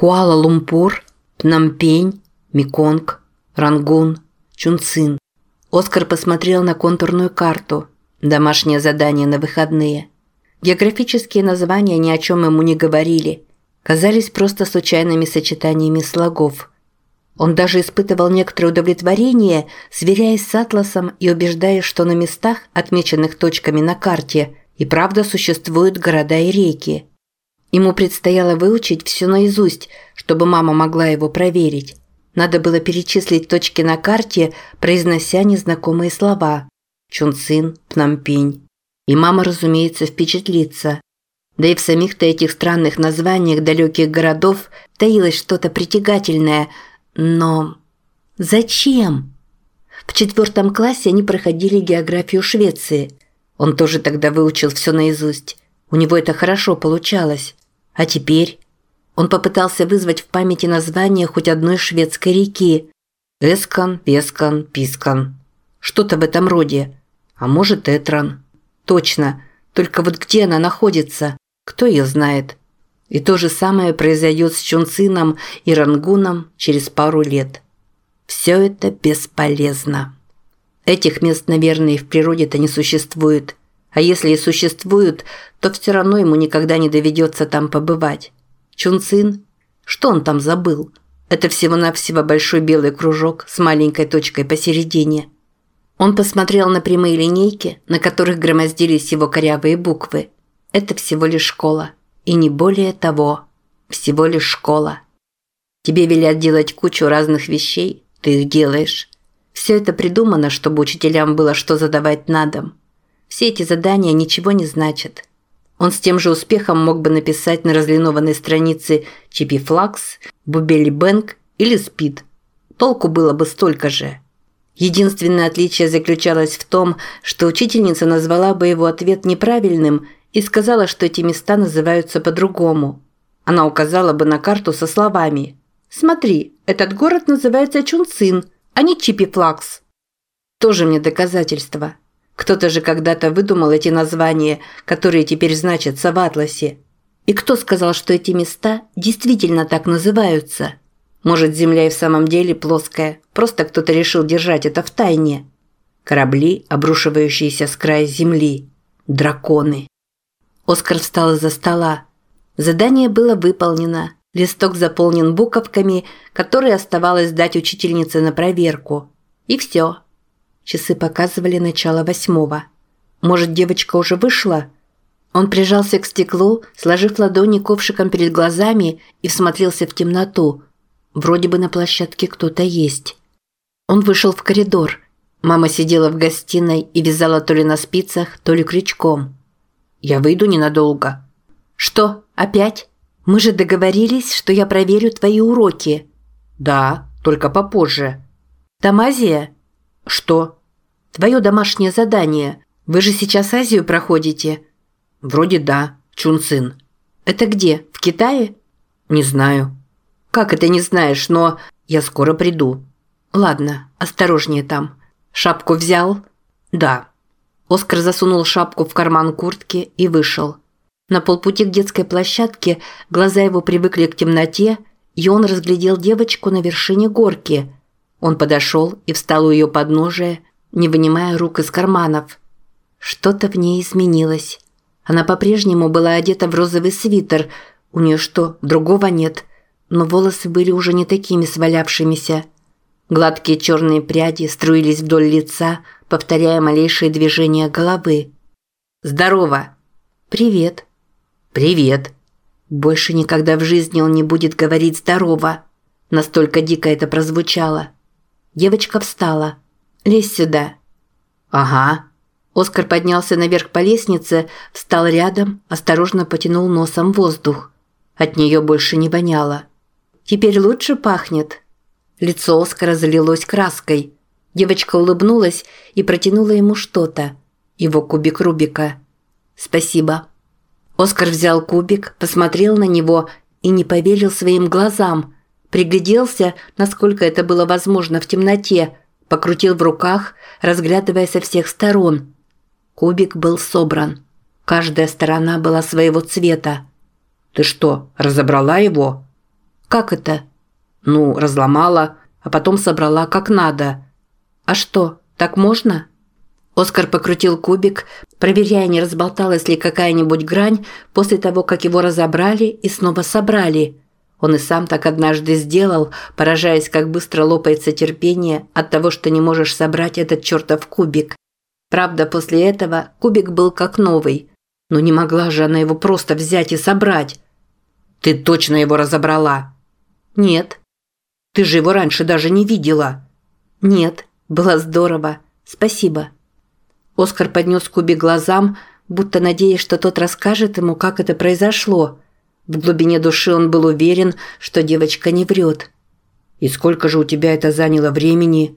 Куала-Лумпур, Пномпень, Меконг, Рангун, Чунцин. Оскар посмотрел на контурную карту. Домашнее задание на выходные. Географические названия ни о чем ему не говорили. Казались просто случайными сочетаниями слогов. Он даже испытывал некоторое удовлетворение, сверяясь с атласом и убеждаясь, что на местах, отмеченных точками на карте, и правда существуют города и реки. Ему предстояло выучить все наизусть, чтобы мама могла его проверить. Надо было перечислить точки на карте, произнося незнакомые слова. Чунцин, Пномпень. И мама, разумеется, впечатлится. Да и в самих-то этих странных названиях далеких городов таилось что-то притягательное – но зачем? В четвертом классе они проходили географию Швеции. Он тоже тогда выучил все наизусть. У него это хорошо получалось. А теперь? Он попытался вызвать в памяти название хоть одной шведской реки. Эскан, Вескан, Пискан. Что-то в этом роде. А может, Этран. Точно. Только вот где она находится? Кто ее знает? И то же самое произойдет с Чунцином и Рангуном через пару лет. Все это бесполезно. Этих мест, наверное, в природе-то не существует. А если и существуют, то все равно ему никогда не доведется там побывать. Чунцин? Что он там забыл? Это всего-навсего большой белый кружок с маленькой точкой посередине. Он посмотрел на прямые линейки, на которых громоздились его корявые буквы. Это всего лишь школа. И не более того. Всего лишь школа. Тебе велят делать кучу разных вещей, ты их делаешь. Все это придумано, чтобы учителям было что задавать на дом. Все эти задания ничего не значат. Он с тем же успехом мог бы написать на разлинованной странице Чипи Флакс, Бубели Бэнк или Спид. Толку было бы столько же. Единственное отличие заключалось в том, что учительница назвала бы его ответ неправильным – и сказала, что эти места называются по-другому. Она указала бы на карту со словами «Смотри, этот город называется Чунцин, а не Чипифлакс». Тоже мне доказательство. Кто-то же когда-то выдумал эти названия, которые теперь значатся в атласе. И кто сказал, что эти места действительно так называются? Может, земля и в самом деле плоская, просто кто-то решил держать это в тайне. Корабли, обрушивающиеся с края земли. Драконы. Оскар встал из-за стола. Задание было выполнено. Листок заполнен буковками, которые оставалось дать учительнице на проверку. И все. Часы показывали начало восьмого. Может, девочка уже вышла? Он прижался к стеклу, сложив ладони ковшиком перед глазами и всмотрелся в темноту. Вроде бы на площадке кто-то есть. Он вышел в коридор. Мама сидела в гостиной и вязала то ли на спицах, то ли крючком. Я выйду ненадолго. Что, опять? Мы же договорились, что я проверю твои уроки. Да, только попозже. Тамазия? Что? Твое домашнее задание. Вы же сейчас Азию проходите. Вроде да, Чунцин. Это где? В Китае? Не знаю. Как это не знаешь, но я скоро приду. Ладно, осторожнее там. Шапку взял? Да. Оскар засунул шапку в карман куртки и вышел. На полпути к детской площадке глаза его привыкли к темноте, и он разглядел девочку на вершине горки. Он подошел и встал у ее подножия, не вынимая рук из карманов. Что-то в ней изменилось. Она по-прежнему была одета в розовый свитер. У нее что, другого нет? Но волосы были уже не такими свалявшимися. Гладкие черные пряди струились вдоль лица, повторяя малейшие движения головы. «Здорово!» «Привет!» «Привет!» Больше никогда в жизни он не будет говорить «здорово». Настолько дико это прозвучало. Девочка встала. «Лезь сюда». «Ага». Оскар поднялся наверх по лестнице, встал рядом, осторожно потянул носом воздух. От нее больше не воняло. «Теперь лучше пахнет?» Лицо Оскара залилось краской. Девочка улыбнулась и протянула ему что-то. Его кубик Рубика. «Спасибо». Оскар взял кубик, посмотрел на него и не поверил своим глазам. Пригляделся, насколько это было возможно в темноте, покрутил в руках, разглядывая со всех сторон. Кубик был собран. Каждая сторона была своего цвета. «Ты что, разобрала его?» Как это? Ну, разломала, а потом собрала как надо. А что, так можно? Оскар покрутил кубик, проверяя, не разболталась ли какая-нибудь грань после того, как его разобрали и снова собрали. Он и сам так однажды сделал, поражаясь, как быстро лопается терпение от того, что не можешь собрать этот чертов кубик. Правда, после этого кубик был как новый. Но не могла же она его просто взять и собрать. «Ты точно его разобрала?» «Нет». «Ты же его раньше даже не видела?» «Нет, было здорово. Спасибо». Оскар поднес кубик глазам, будто надеясь, что тот расскажет ему, как это произошло. В глубине души он был уверен, что девочка не врет. «И сколько же у тебя это заняло времени?»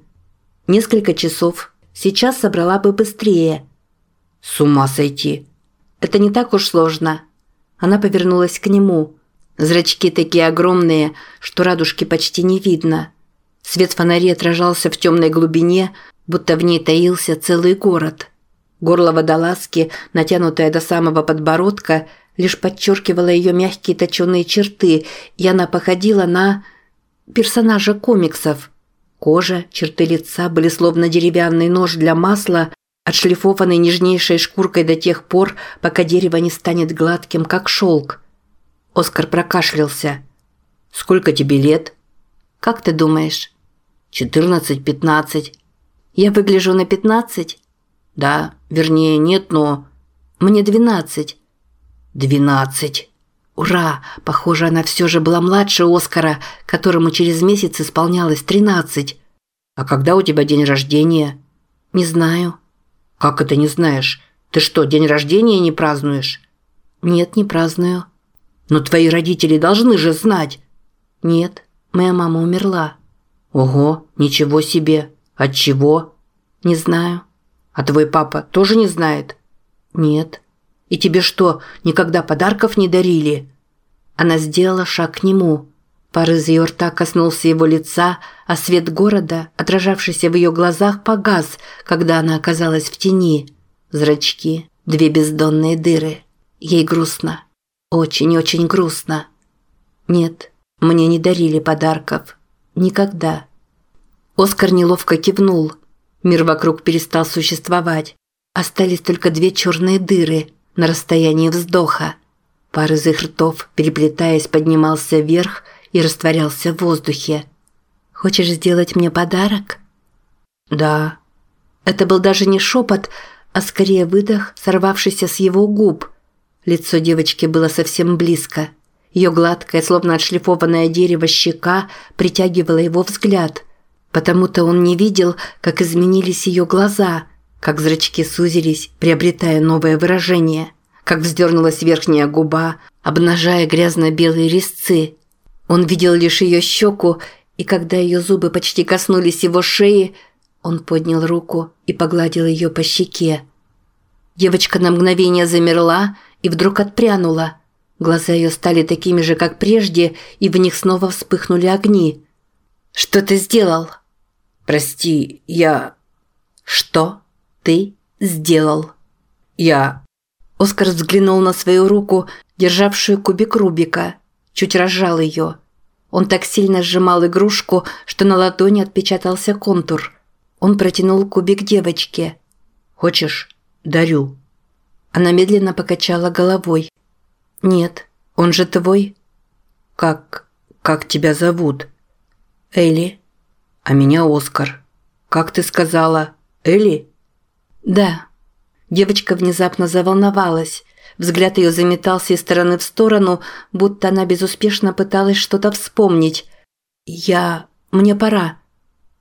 «Несколько часов. Сейчас собрала бы быстрее». «С ума сойти!» «Это не так уж сложно». Она повернулась к нему. Зрачки такие огромные, что радужки почти не видно. Свет фонарей отражался в темной глубине, будто в ней таился целый город. Горло водолазки, натянутое до самого подбородка, лишь подчеркивало ее мягкие точеные черты, и она походила на персонажа комиксов. Кожа, черты лица были словно деревянный нож для масла, отшлифованный нежнейшей шкуркой до тех пор, пока дерево не станет гладким, как шелк. Оскар прокашлялся. «Сколько тебе лет?» «Как ты думаешь?» «Четырнадцать-пятнадцать». «Я выгляжу на пятнадцать?» «Да, вернее, нет, но...» «Мне двенадцать». «Двенадцать». Ура! Похоже, она все же была младше Оскара, которому через месяц исполнялось тринадцать. А когда у тебя день рождения? Не знаю. Как это не знаешь? Ты что, день рождения не празднуешь? Нет, не праздную. Но твои родители должны же знать. Нет, моя мама умерла. Ого, ничего себе. От чего? Не знаю. А твой папа тоже не знает? Нет. И тебе что, никогда подарков не дарили? Она сделала шаг к нему. Пар из ее рта коснулся его лица, а свет города, отражавшийся в ее глазах, погас, когда она оказалась в тени. Зрачки, две бездонные дыры. Ей грустно. Очень-очень грустно. Нет, мне не дарили подарков. Никогда. Оскар неловко кивнул. Мир вокруг перестал существовать. Остались только две черные дыры на расстоянии вздоха. Пар из их ртов, переплетаясь, поднимался вверх и растворялся в воздухе. «Хочешь сделать мне подарок?» «Да». Это был даже не шепот, а скорее выдох, сорвавшийся с его губ. Лицо девочки было совсем близко. Ее гладкое, словно отшлифованное дерево щека притягивало его взгляд. Потому-то он не видел, как изменились ее глаза, как зрачки сузились, приобретая новое выражение, как вздернулась верхняя губа, обнажая грязно-белые резцы. Он видел лишь ее щеку, и когда ее зубы почти коснулись его шеи, он поднял руку и погладил ее по щеке. Девочка на мгновение замерла и вдруг отпрянула. Глаза ее стали такими же, как прежде, и в них снова вспыхнули огни. «Что ты сделал?» «Прости, я...» «Что ты сделал?» «Я...» Оскар взглянул на свою руку, державшую кубик Рубика. Чуть разжал ее. Он так сильно сжимал игрушку, что на ладони отпечатался контур. Он протянул кубик девочке. «Хочешь? Дарю». Она медленно покачала головой. «Нет, он же твой». «Как... как тебя зовут?» «Элли». «А меня Оскар». «Как ты сказала? Элли?» «Да». Девочка внезапно заволновалась. Взгляд ее заметался из стороны в сторону, будто она безуспешно пыталась что-то вспомнить. «Я... мне пора».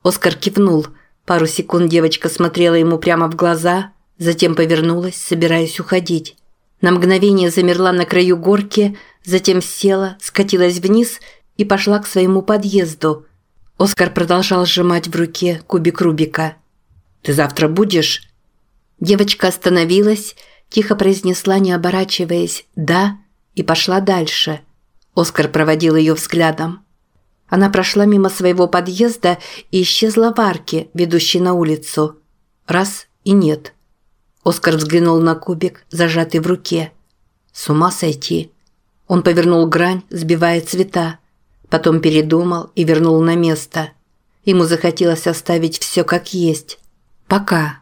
Оскар кивнул. Пару секунд девочка смотрела ему прямо в глаза, затем повернулась, собираясь уходить. На мгновение замерла на краю горки, затем села, скатилась вниз и пошла к своему подъезду. Оскар продолжал сжимать в руке кубик Рубика. «Ты завтра будешь?» Девочка остановилась, тихо произнесла, не оборачиваясь «да» и пошла дальше. Оскар проводил ее взглядом. Она прошла мимо своего подъезда и исчезла в арке, ведущей на улицу. Раз и нет. Оскар взглянул на кубик, зажатый в руке. С ума сойти. Он повернул грань, сбивая цвета. Потом передумал и вернул на место. Ему захотелось оставить все как есть. Пока.